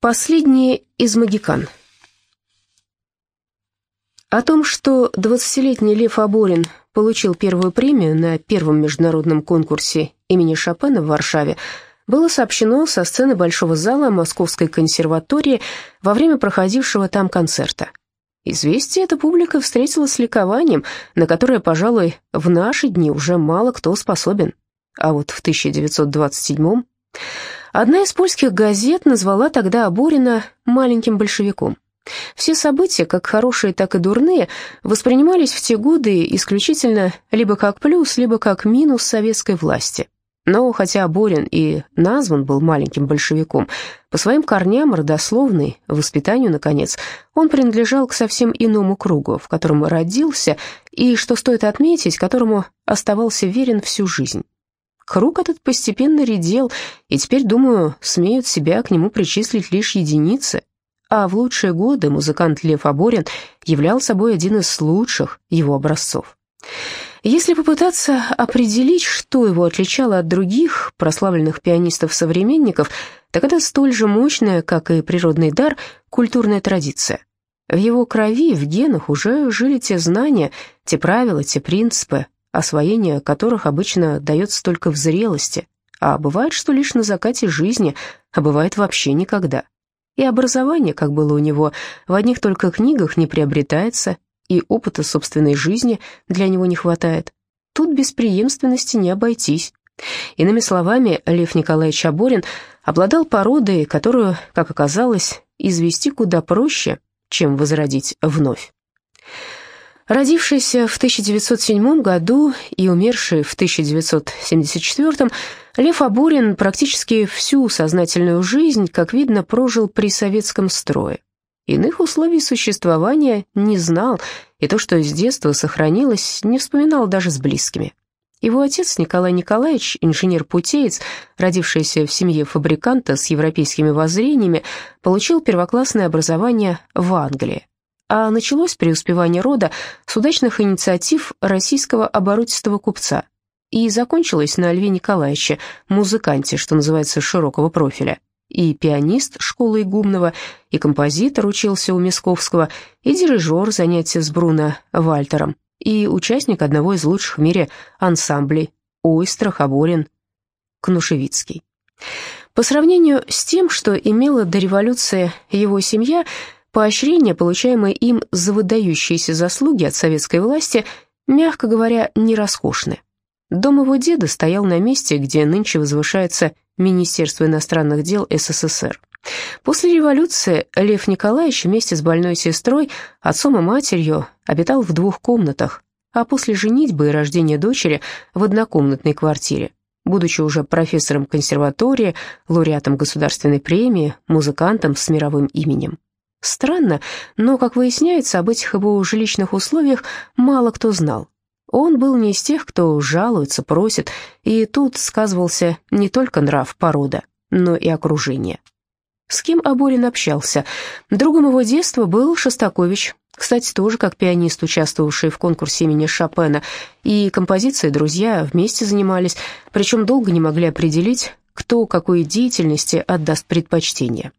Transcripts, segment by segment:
Последние из магикан. О том, что 20-летний Лев Аборин получил первую премию на первом международном конкурсе имени Шопена в Варшаве, было сообщено со сцены Большого зала Московской консерватории во время проходившего там концерта. Известие эта публика встретила с ликованием, на которое, пожалуй, в наши дни уже мало кто способен. А вот в 1927 Одна из польских газет назвала тогда Аборина «маленьким большевиком». Все события, как хорошие, так и дурные, воспринимались в те годы исключительно либо как плюс, либо как минус советской власти. Но хотя Борин и назван был маленьким большевиком, по своим корням родословный, воспитанию, наконец, он принадлежал к совсем иному кругу, в котором родился и, что стоит отметить, которому оставался верен всю жизнь. Круг этот постепенно редел, и теперь, думаю, смеют себя к нему причислить лишь единицы. А в лучшие годы музыкант Лев Аборин являл собой один из лучших его образцов. Если попытаться определить, что его отличало от других прославленных пианистов-современников, так это столь же мощная, как и природный дар, культурная традиция. В его крови, в генах уже жили те знания, те правила, те принципы, освоение которых обычно дается только в зрелости, а бывает, что лишь на закате жизни, а бывает вообще никогда. И образование, как было у него, в одних только книгах не приобретается, и опыта собственной жизни для него не хватает. Тут без преемственности не обойтись. Иными словами, Лев Николаевич Аборин обладал породой, которую, как оказалось, извести куда проще, чем возродить вновь. Родившийся в 1907 году и умерший в 1974, Лев Абурин практически всю сознательную жизнь, как видно, прожил при советском строе. Иных условий существования не знал, и то, что с детства сохранилось, не вспоминал даже с близкими. Его отец Николай Николаевич, инженер-путеец, родившийся в семье фабриканта с европейскими воззрениями, получил первоклассное образование в Англии а началось преуспевание рода с удачных инициатив российского оборотистого купца и закончилось на Льве Николаевиче, музыканте, что называется, широкого профиля. И пианист школы Игумного, и композитор учился у Мисковского, и дирижер занятия с Бруно Вальтером, и участник одного из лучших в мире ансамблей Ойстра, Хаборин, Кнушевицкий. По сравнению с тем, что имела до революции его семья – Поощрения, получаемые им за выдающиеся заслуги от советской власти, мягко говоря, не роскошны. Дом его деда стоял на месте, где нынче возвышается Министерство иностранных дел СССР. После революции Лев Николаевич вместе с больной сестрой, отцом и матерью обитал в двух комнатах, а после женитьбы и рождения дочери в однокомнатной квартире. Будучи уже профессором консерватории, лауреатом государственной премии, музыкантом с мировым именем. Странно, но, как выясняется, об этих его жилищных условиях мало кто знал. Он был не из тех, кто жалуется, просит, и тут сказывался не только нрав порода, но и окружение. С кем Аборин общался? Другом его детства был Шостакович, кстати, тоже как пианист, участвовавший в конкурсе имени Шопена, и композиции друзья вместе занимались, причем долго не могли определить, кто какой деятельности отдаст предпочтение.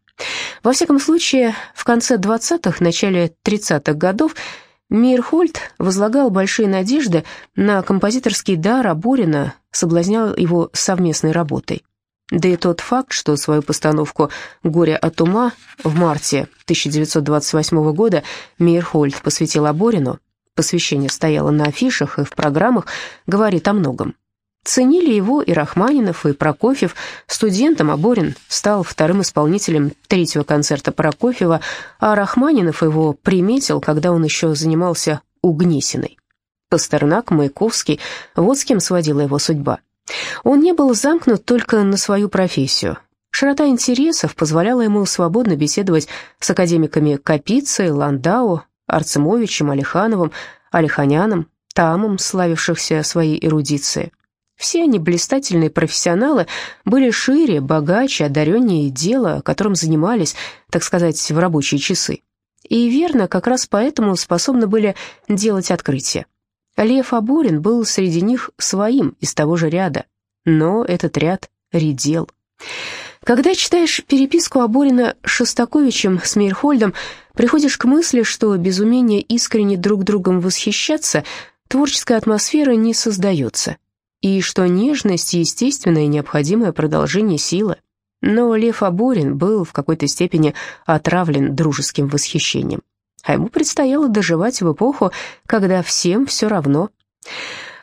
Во всяком случае, в конце 20-х, начале 30-х годов Мирхольд возлагал большие надежды на композиторский дар Аборина, соблазнял его совместной работой. Да и тот факт, что свою постановку «Горе от ума» в марте 1928 года Мейерхольд посвятил Аборину, посвящение стояло на афишах и в программах, говорит о многом. Ценили его и Рахманинов, и Прокофьев. Студентом Аборин стал вторым исполнителем третьего концерта Прокофьева, а Рахманинов его приметил, когда он еще занимался у Гнесиной. Пастернак, Маяковский, вот с кем сводила его судьба. Он не был замкнут только на свою профессию. Широта интересов позволяла ему свободно беседовать с академиками Капицей, Ландау, Арцемовичем, Алихановым, Алиханяном, Тамом, славившихся своей эрудицией. Все они, блистательные профессионалы, были шире, богаче, одареннее дела, которым занимались, так сказать, в рабочие часы. И верно, как раз поэтому способны были делать открытия. Лев Аборин был среди них своим, из того же ряда, но этот ряд редел. Когда читаешь переписку Аборина с Шостаковичем с Мейерхольдом, приходишь к мысли, что без умения искренне друг другом восхищаться творческая атмосфера не создается, и что нежность — естественное и необходимое продолжение силы. Но Лев Аборин был в какой-то степени отравлен дружеским восхищением, а ему предстояло доживать в эпоху, когда всем все равно.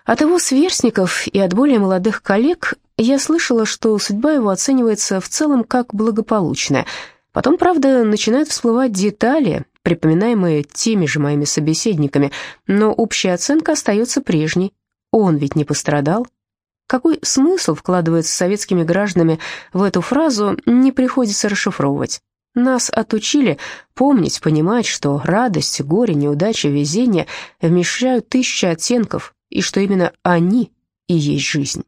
От его сверстников и от более молодых коллег я слышала, что судьба его оценивается в целом как благополучная. Потом, правда, начинают всплывать детали, припоминаемые теми же моими собеседниками, но общая оценка остается прежней. Он ведь не пострадал. Какой смысл вкладывается советскими гражданами в эту фразу, не приходится расшифровывать. Нас отучили помнить, понимать, что радость, горе, неудача, везение вмещают тысячи оттенков, и что именно они и есть жизнь.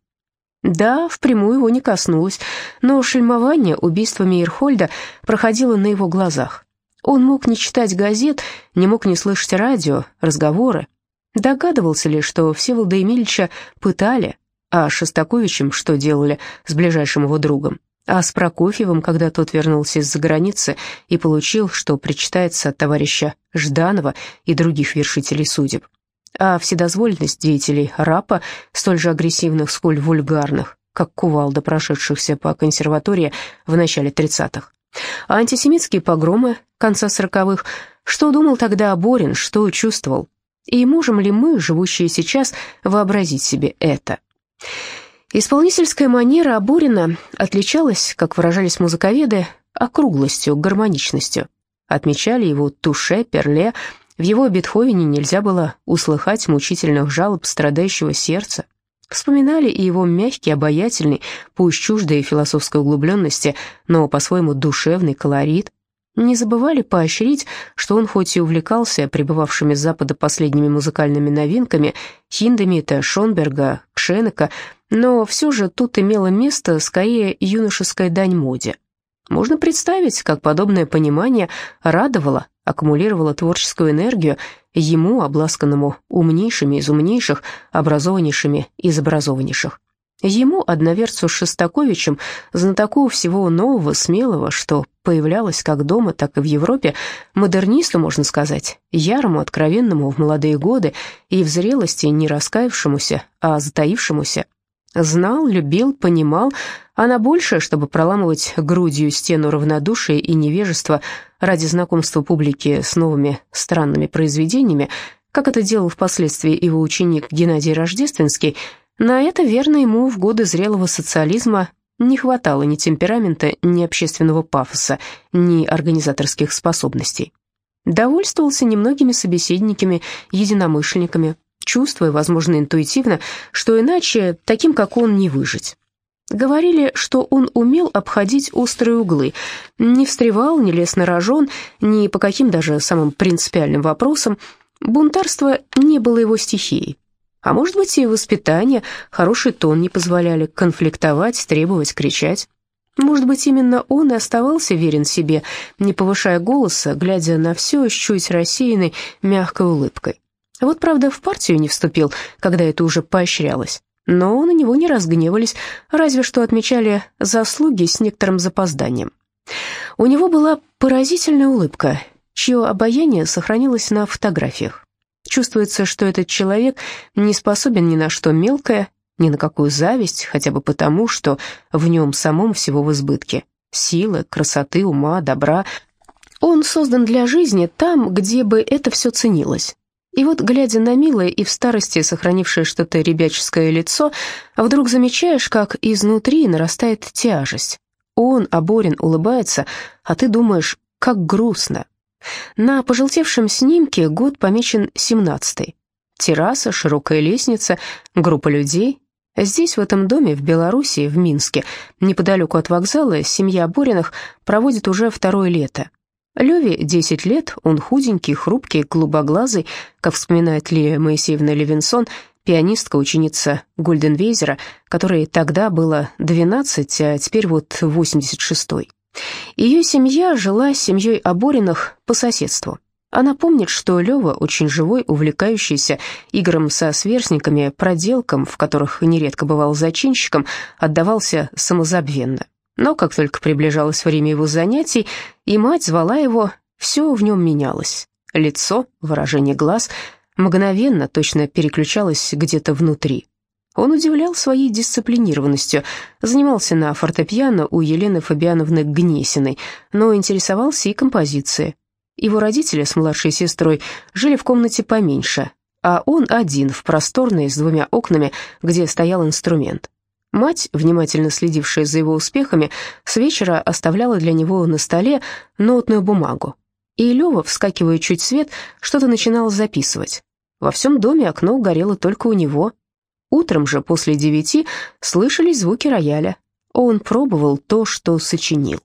Да, впрямую его не коснулось, но шельмование убийствами Мейерхольда проходило на его глазах. Он мог не читать газет, не мог не слышать радио, разговоры. Догадывался ли, что Всеволода Емельевича пытали, а Шостаковичем что делали с ближайшим его другом, а с Прокофьевым, когда тот вернулся из-за границы и получил, что причитается от товарища Жданова и других вершителей судеб а вседозволенность деятелей РАПа, столь же агрессивных, сколь вульгарных, как кувалда прошедшихся по консерватории в начале 30-х. А антисемитские погромы конца 40-х, что думал тогда Борин, что чувствовал? И можем ли мы, живущие сейчас, вообразить себе это? Исполнительская манера Аборина отличалась, как выражались музыковеды, округлостью, гармоничностью. Отмечали его Туше, Перле, в его Бетховене нельзя было услыхать мучительных жалоб страдающего сердца. Вспоминали и его мягкий, обаятельный, пусть чуждой философской углубленности, но по-своему душевный колорит. Не забывали поощрить, что он хоть и увлекался пребывавшими с Запада последними музыкальными новинками, Хиндемита, Шонберга, Кшенека, но все же тут имело место скорее юношеская дань моде. Можно представить, как подобное понимание радовало, аккумулировало творческую энергию ему, обласканному умнейшими из умнейших, образованнейшими из образованнейших. Ему, одноверцу с Шостаковичем, знатоку всего нового, смелого, что появлялось как дома, так и в Европе, модернисту, можно сказать, ярому, откровенному в молодые годы и в зрелости не раскаявшемуся, а затаившемуся, Знал, любил, понимал, а на большее, чтобы проламывать грудью стену равнодушия и невежества ради знакомства публики с новыми странными произведениями, как это делал впоследствии его ученик Геннадий Рождественский, на это, верно, ему в годы зрелого социализма не хватало ни темперамента, ни общественного пафоса, ни организаторских способностей. Довольствовался немногими собеседниками, единомышленниками, чувствуя, возможно, интуитивно, что иначе таким, как он, не выжить. Говорили, что он умел обходить острые углы, не встревал, не лез на рожон, ни по каким даже самым принципиальным вопросам. Бунтарство не было его стихией. А может быть, и воспитание, хороший тон не позволяли конфликтовать, требовать, кричать. Может быть, именно он и оставался верен себе, не повышая голоса, глядя на все с чуть рассеянной, мягкой улыбкой. Вот, правда, в партию не вступил, когда это уже поощрялось. Но на него не разгневались, разве что отмечали заслуги с некоторым запозданием. У него была поразительная улыбка, чье обаяние сохранилось на фотографиях. Чувствуется, что этот человек не способен ни на что мелкое, ни на какую зависть, хотя бы потому, что в нем самом всего в избытке. Силы, красоты, ума, добра. Он создан для жизни там, где бы это все ценилось. И вот, глядя на милое и в старости сохранившее что-то ребяческое лицо, вдруг замечаешь, как изнутри нарастает тяжесть. Он, Аборин, улыбается, а ты думаешь, как грустно. На пожелтевшем снимке год помечен семнадцатый. Терраса, широкая лестница, группа людей. Здесь, в этом доме, в Белоруссии, в Минске, неподалеку от вокзала, семья Бориных проводит уже второе лето. Леве 10 лет, он худенький, хрупкий, голубоглазый, как вспоминает Лия Моисеевна Левинсон, пианистка, ученица Гольденвейзера, которой тогда было 12, а теперь вот 86-й. Ее семья жила с семьей Обориных по соседству. Она помнит, что Лева, очень живой, увлекающийся играм со сверстниками, проделкам, в которых нередко бывал зачинщиком, отдавался самозабвенно. Но как только приближалось время его занятий, и мать звала его, все в нем менялось. Лицо, выражение глаз мгновенно точно переключалось где-то внутри. Он удивлял своей дисциплинированностью, занимался на фортепиано у Елены Фабиановны Гнесиной, но интересовался и композицией. Его родители с младшей сестрой жили в комнате поменьше, а он один в просторной с двумя окнами, где стоял инструмент. Мать, внимательно следившая за его успехами, с вечера оставляла для него на столе нотную бумагу. И Лёва, вскакивая чуть свет, что-то начинал записывать. Во всем доме окно горело только у него. Утром же, после девяти, слышались звуки рояля. Он пробовал то, что сочинил.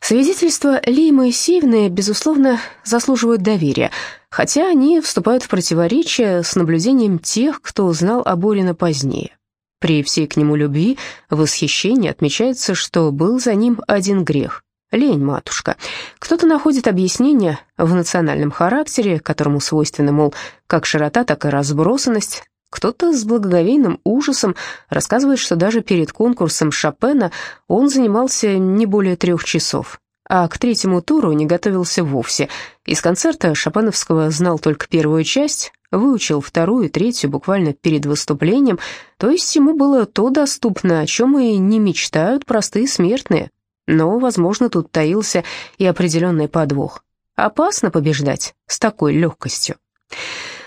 Свидетельства Лии Моисеевны, безусловно, заслуживают доверия, хотя они вступают в противоречие с наблюдением тех, кто знал о Борина позднее. При всей к нему любви, восхищении отмечается, что был за ним один грех — лень, матушка. Кто-то находит объяснение в национальном характере, которому свойственны, мол, как широта, так и разбросанность, кто-то с благоговейным ужасом рассказывает, что даже перед конкурсом Шопена он занимался не более трех часов, а к третьему туру не готовился вовсе. Из концерта Шопеновского знал только первую часть, выучил вторую и третью буквально перед выступлением, то есть ему было то доступно, о чем и не мечтают простые смертные. Но, возможно, тут таился и определенный подвох. Опасно побеждать с такой легкостью.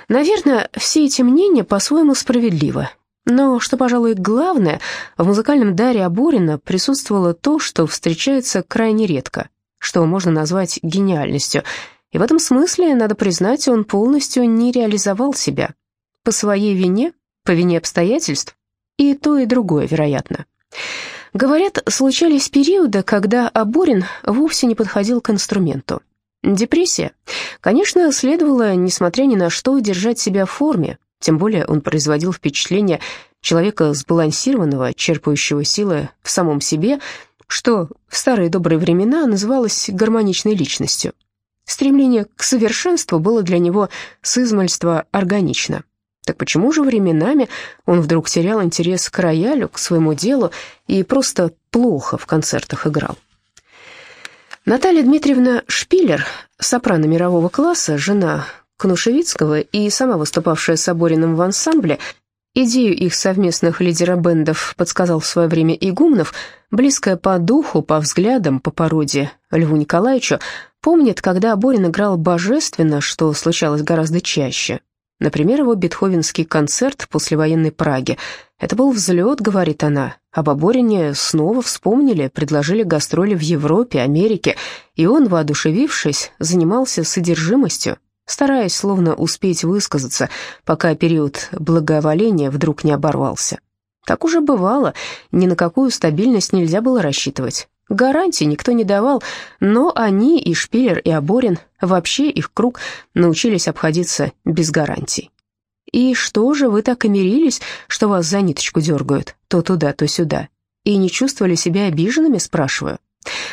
Наверное, все эти мнения по-своему справедливы. Но, что, пожалуй, главное, в музыкальном даре Аборина присутствовало то, что встречается крайне редко, что можно назвать гениальностью. И в этом смысле, надо признать, он полностью не реализовал себя. По своей вине, по вине обстоятельств, и то, и другое, вероятно. Говорят, случались периоды, когда Аборин вовсе не подходил к инструменту. Депрессия. Конечно, следовало, несмотря ни на что, держать себя в форме, тем более он производил впечатление человека сбалансированного, черпающего силы в самом себе, что в старые добрые времена называлось гармоничной личностью. Стремление к совершенству было для него с измальства органично. Так почему же временами он вдруг терял интерес к роялю, к своему делу и просто плохо в концертах играл? Наталья Дмитриевна Шпиллер, сопрано мирового класса, жена Кнушевицкого и сама выступавшая с Собориным в ансамбле, идею их совместных лидера-бендов подсказал в свое время Игумнов, близкая по духу, по взглядам, по породе Льву Николаевичу, помнит, когда Аборин играл божественно, что случалось гораздо чаще. Например, его бетховенский концерт в послевоенной Праге. Это был взлет, говорит она. Об Аборине снова вспомнили, предложили гастроли в Европе, Америке, и он, воодушевившись, занимался содержимостью, стараясь словно успеть высказаться, пока период благоволения вдруг не оборвался. Так уже бывало, ни на какую стабильность нельзя было рассчитывать. Гарантий никто не давал, но они, и Шпиллер, и Аборин, вообще их круг, научились обходиться без гарантий. «И что же вы так и мирились, что вас за ниточку дергают, то туда, то сюда? И не чувствовали себя обиженными?» – спрашиваю.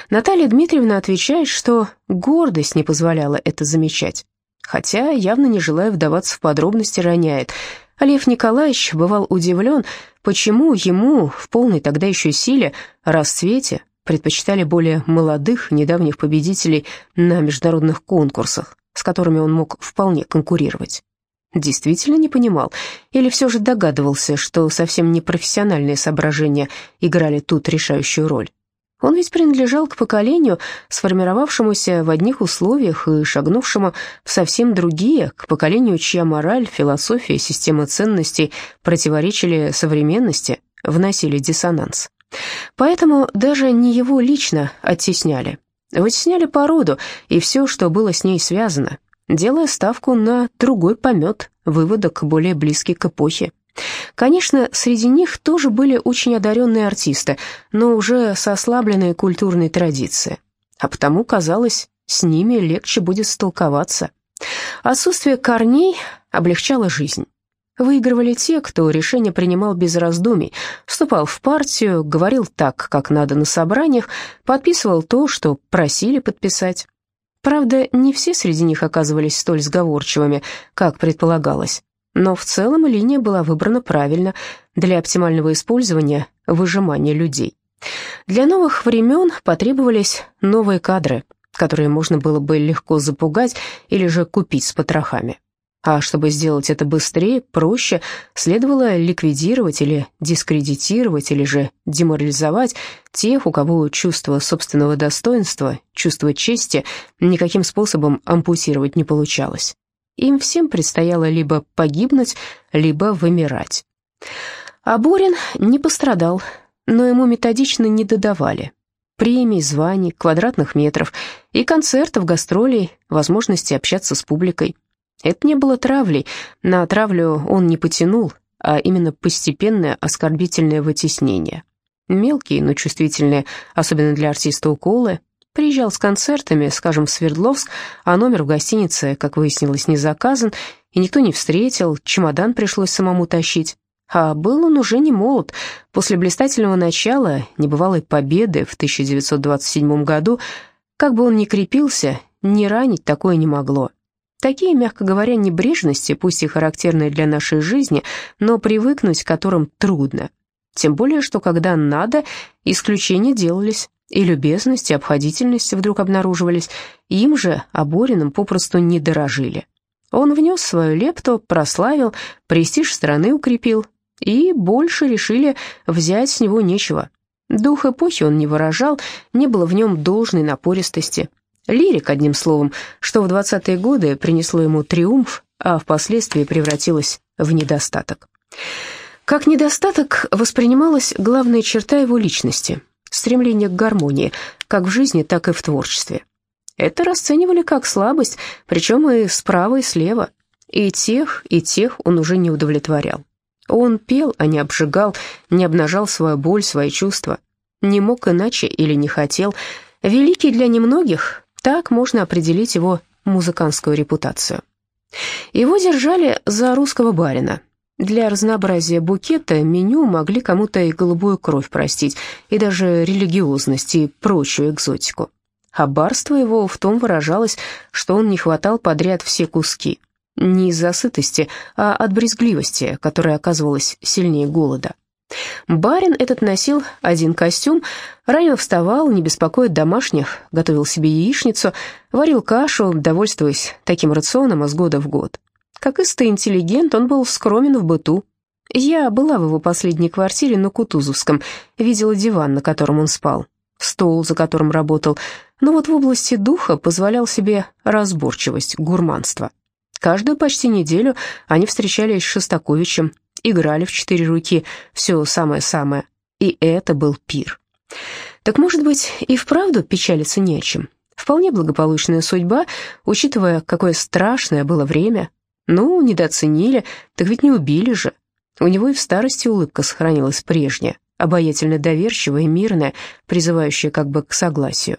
Наталья Дмитриевна отвечает, что гордость не позволяла это замечать. Хотя, явно не желая вдаваться в подробности, роняет. Лев Николаевич бывал удивлен, почему ему в полной тогда еще силе, расцвете, предпочитали более молодых, недавних победителей на международных конкурсах, с которыми он мог вполне конкурировать. Действительно не понимал, или все же догадывался, что совсем не профессиональные соображения играли тут решающую роль. Он ведь принадлежал к поколению, сформировавшемуся в одних условиях и шагнувшему в совсем другие, к поколению, чья мораль, философия, система ценностей противоречили современности, вносили диссонанс. Поэтому даже не его лично оттесняли. Вытесняли породу и все, что было с ней связано, делая ставку на другой помет, выводок более близкий к эпохе. Конечно, среди них тоже были очень одаренные артисты, но уже с ослабленной культурной традицией. А потому, казалось, с ними легче будет столковаться. Отсутствие корней облегчало жизнь. Выигрывали те, кто решение принимал без раздумий, вступал в партию, говорил так, как надо на собраниях, подписывал то, что просили подписать. Правда, не все среди них оказывались столь сговорчивыми, как предполагалось. Но в целом линия была выбрана правильно для оптимального использования выжимания людей. Для новых времен потребовались новые кадры, которые можно было бы легко запугать или же купить с потрохами. А чтобы сделать это быстрее, проще, следовало ликвидировать или дискредитировать, или же деморализовать тех, у кого чувство собственного достоинства, чувство чести никаким способом ампутировать не получалось. Им всем предстояло либо погибнуть, либо вымирать. А Борин не пострадал, но ему методично не додавали. Премий, званий, квадратных метров и концертов, гастролей, возможности общаться с публикой. Это не было травлей, на травлю он не потянул, а именно постепенное оскорбительное вытеснение. Мелкие, но чувствительные, особенно для артиста уколы, приезжал с концертами, скажем, в Свердловск, а номер в гостинице, как выяснилось, не заказан, и никто не встретил, чемодан пришлось самому тащить. А был он уже не молод. После блистательного начала, небывалой победы в 1927 году, как бы он ни крепился, не ранить такое не могло. Такие, мягко говоря, небрежности, пусть и характерные для нашей жизни, но привыкнуть к которым трудно. Тем более, что когда надо, исключения делались, и любезность, и обходительность вдруг обнаруживались, им же, Обориным, попросту не дорожили. Он внес свою лепту, прославил, престиж страны укрепил, и больше решили взять с него нечего. Дух эпохи он не выражал, не было в нем должной напористости, Лирик, одним словом, что в 20-е годы принесло ему триумф, а впоследствии превратилось в недостаток. Как недостаток воспринималась главная черта его личности – стремление к гармонии, как в жизни, так и в творчестве. Это расценивали как слабость, причем и справа, и слева. И тех, и тех он уже не удовлетворял. Он пел, а не обжигал, не обнажал свою боль, свои чувства. Не мог иначе или не хотел. Великий для немногих, так можно определить его музыкантскую репутацию. Его держали за русского барина. Для разнообразия букета меню могли кому-то и голубую кровь простить, и даже религиозность и прочую экзотику. А барство его в том выражалось, что он не хватал подряд все куски. Не из-за сытости, а от брезгливости, которая оказывалась сильнее голода. Барин этот носил один костюм, ранее вставал, не беспокоит домашних, готовил себе яичницу, варил кашу, довольствуясь таким рационом из года в год. Как истый интеллигент, он был скромен в быту. Я была в его последней квартире на Кутузовском, видела диван, на котором он спал, стол, за которым работал, но вот в области духа позволял себе разборчивость, гурманство. Каждую почти неделю они встречались с Шостаковичем, играли в четыре руки, все самое-самое. И это был пир. Так, может быть, и вправду печалиться не о чем. Вполне благополучная судьба, учитывая, какое страшное было время. Ну, недооценили, так ведь не убили же. У него и в старости улыбка сохранилась прежняя, обаятельно доверчивая и мирная, призывающая как бы к согласию.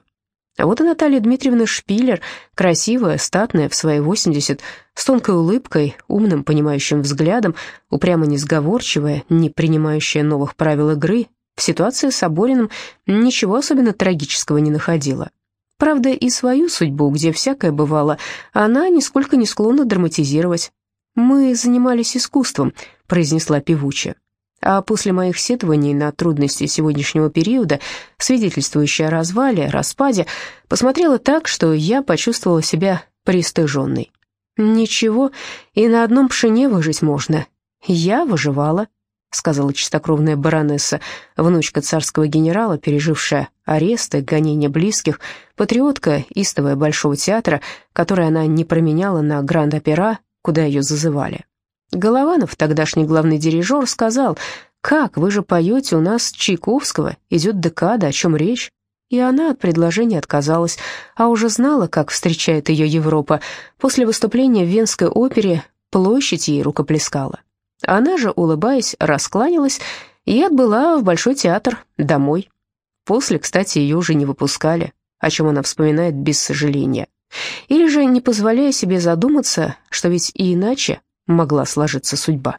А вот и Наталья Дмитриевна Шпилер, красивая, статная, в свои 80, с тонкой улыбкой, умным, понимающим взглядом, упрямо несговорчивая, не принимающая новых правил игры, в ситуации с Обориным ничего особенно трагического не находила. Правда, и свою судьбу, где всякое бывало, она нисколько не склонна драматизировать. «Мы занимались искусством», — произнесла певучая а после моих сетований на трудности сегодняшнего периода, свидетельствующие о развале, распаде, посмотрела так, что я почувствовала себя пристыженной. «Ничего, и на одном пшене выжить можно. Я выживала», — сказала чистокровная баронесса, внучка царского генерала, пережившая аресты, гонения близких, патриотка истовая Большого театра, которой она не променяла на Гранд-Опера, куда ее зазывали. Голованов, тогдашний главный дирижер, сказал, «Как, вы же поете у нас Чайковского, идет декада, о чем речь?» И она от предложения отказалась, а уже знала, как встречает ее Европа. После выступления в Венской опере площадь ей рукоплескала. Она же, улыбаясь, раскланялась и отбыла в Большой театр, домой. После, кстати, ее уже не выпускали, о чем она вспоминает без сожаления. Или же не позволяя себе задуматься, что ведь и иначе могла сложиться судьба.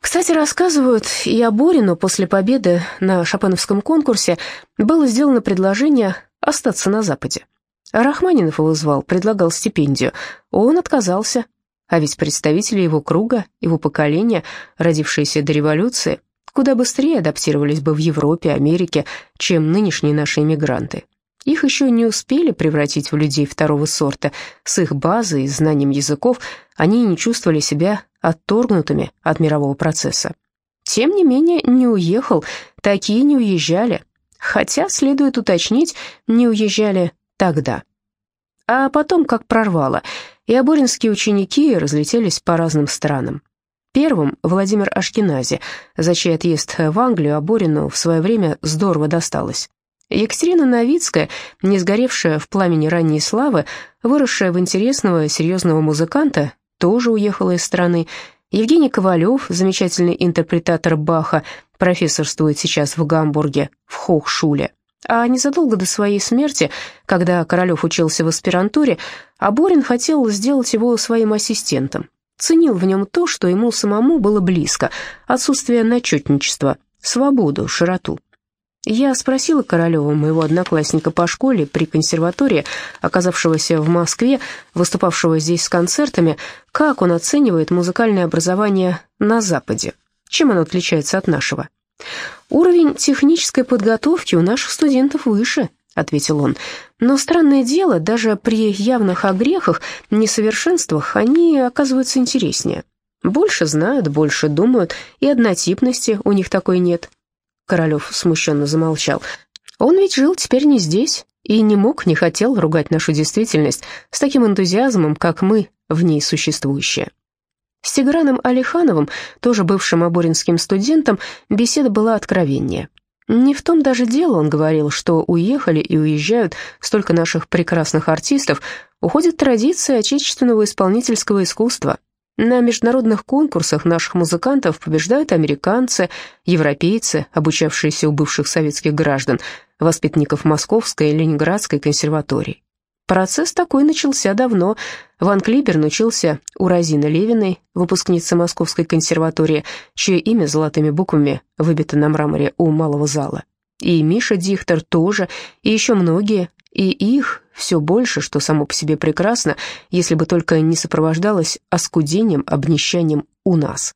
Кстати, рассказывают, и о Борину после победы на Шопеновском конкурсе было сделано предложение остаться на Западе. Рахманинов его звал, предлагал стипендию. Он отказался. А ведь представители его круга, его поколения, родившиеся до революции, куда быстрее адаптировались бы в Европе, Америке, чем нынешние наши иммигранты. Их еще не успели превратить в людей второго сорта. С их базой и знанием языков они не чувствовали себя отторгнутыми от мирового процесса. Тем не менее, не уехал, такие не уезжали. Хотя, следует уточнить, не уезжали тогда. А потом как прорвало, и аборинские ученики разлетелись по разным странам. Первым Владимир Ашкенази, за чей отъезд в Англию Аборину в свое время здорово досталось. Екатерина Новицкая, не сгоревшая в пламени ранней славы, выросшая в интересного, серьезного музыканта, тоже уехала из страны. Евгений Ковалев, замечательный интерпретатор Баха, профессорствует сейчас в Гамбурге, в Хохшуле. А незадолго до своей смерти, когда Королев учился в аспирантуре, Аборин хотел сделать его своим ассистентом. Ценил в нем то, что ему самому было близко, отсутствие начетничества, свободу, широту. Я спросила Королева, моего одноклассника по школе при консерватории, оказавшегося в Москве, выступавшего здесь с концертами, как он оценивает музыкальное образование на Западе, чем оно отличается от нашего. «Уровень технической подготовки у наших студентов выше», — ответил он. «Но странное дело, даже при явных огрехах, несовершенствах, они оказываются интереснее. Больше знают, больше думают, и однотипности у них такой нет. Королев смущенно замолчал. Он ведь жил теперь не здесь и не мог, не хотел ругать нашу действительность с таким энтузиазмом, как мы, в ней существующие. С Тиграном Алихановым, тоже бывшим аборинским студентом, беседа была откровеннее. Не в том даже дело, он говорил, что уехали и уезжают столько наших прекрасных артистов, уходит традиция отечественного исполнительского искусства. На международных конкурсах наших музыкантов побеждают американцы, европейцы, обучавшиеся у бывших советских граждан, воспитанников Московской и Ленинградской консерваторий. Процесс такой начался давно. Ван Клибер научился у Розины Левиной, выпускницы Московской консерватории, чье имя золотыми буквами выбито на мраморе у малого зала. И Миша Дихтер тоже, и еще многие, и их все больше, что само по себе прекрасно, если бы только не сопровождалось оскудением, обнищанием у нас.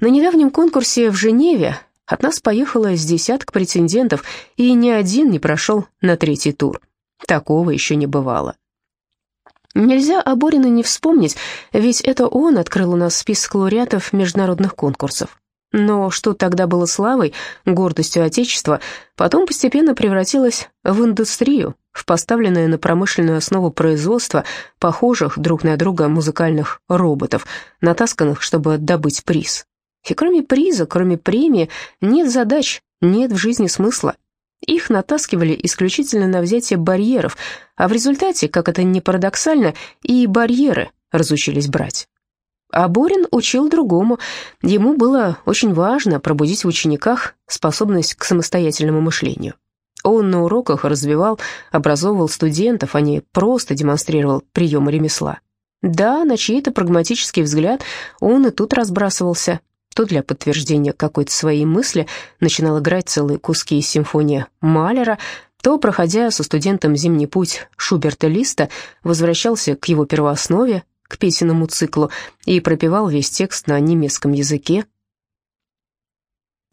На недавнем конкурсе в Женеве от нас поехало с десяток претендентов, и ни один не прошел на третий тур. Такого еще не бывало. Нельзя о Борине не вспомнить, ведь это он открыл у нас список лауреатов международных конкурсов. Но что тогда было славой, гордостью Отечества, потом постепенно превратилось в индустрию, в поставленное на промышленную основу производство похожих друг на друга музыкальных роботов, натасканных, чтобы добыть приз. И кроме приза, кроме премии, нет задач, нет в жизни смысла. Их натаскивали исключительно на взятие барьеров, а в результате, как это ни парадоксально, и барьеры разучились брать. А Борин учил другому. Ему было очень важно пробудить в учениках способность к самостоятельному мышлению. Он на уроках развивал, образовывал студентов, а не просто демонстрировал приемы ремесла. Да, на чей-то прагматический взгляд он и тут разбрасывался. То для подтверждения какой-то своей мысли начинал играть целые куски из симфонии Малера, то, проходя со студентом зимний путь Шуберта Листа, возвращался к его первооснове, к песенному циклу и пропевал весь текст на немецком языке.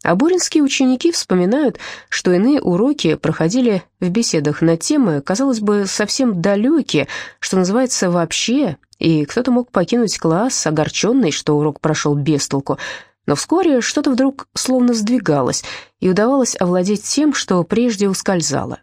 Абуринские ученики вспоминают, что иные уроки проходили в беседах на темы, казалось бы, совсем далекие, что называется вообще, и кто-то мог покинуть класс, огорченный, что урок прошел без толку, но вскоре что-то вдруг словно сдвигалось, и удавалось овладеть тем, что прежде ускользало.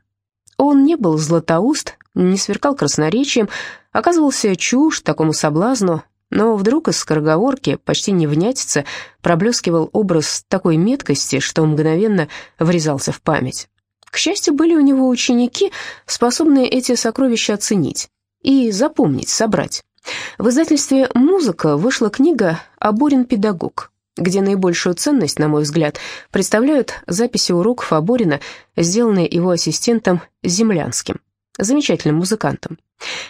Он не был златоуст, не сверкал красноречием, оказывался чушь такому соблазну, но вдруг из скороговорки, почти не внятица, проблескивал образ такой меткости, что мгновенно врезался в память. К счастью, были у него ученики, способные эти сокровища оценить и запомнить, собрать. В издательстве «Музыка» вышла книга «Аборин педагог», где наибольшую ценность, на мой взгляд, представляют записи уроков Аборина, сделанные его ассистентом Землянским замечательным музыкантом.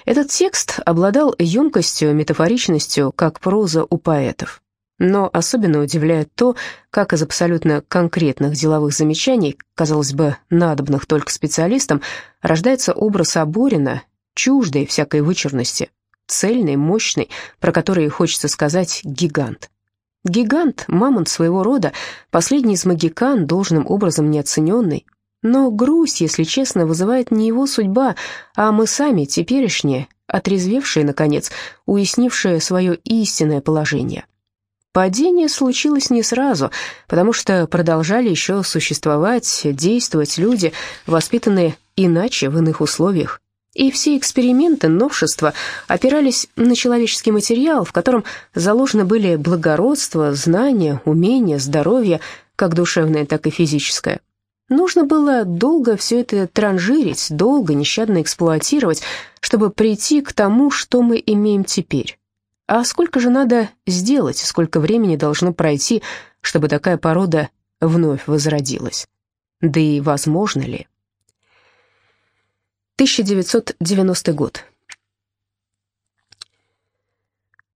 Этот текст обладал емкостью, метафоричностью, как проза у поэтов. Но особенно удивляет то, как из абсолютно конкретных деловых замечаний, казалось бы, надобных только специалистам, рождается образ Аборина, чуждой всякой вычурности, цельный, мощный, про который хочется сказать «гигант». Гигант, мамонт своего рода, последний из магикан, должным образом неоцененный. Но грусть, если честно, вызывает не его судьба, а мы сами, теперешние, отрезвевшие, наконец, уяснившие свое истинное положение. Падение случилось не сразу, потому что продолжали еще существовать, действовать люди, воспитанные иначе в иных условиях. И все эксперименты, новшества опирались на человеческий материал, в котором заложены были благородство, знания, умения, здоровье, как душевное, так и физическое. Нужно было долго все это транжирить, долго, нещадно эксплуатировать, чтобы прийти к тому, что мы имеем теперь. А сколько же надо сделать, сколько времени должно пройти, чтобы такая порода вновь возродилась? Да и возможно ли? 1990 год.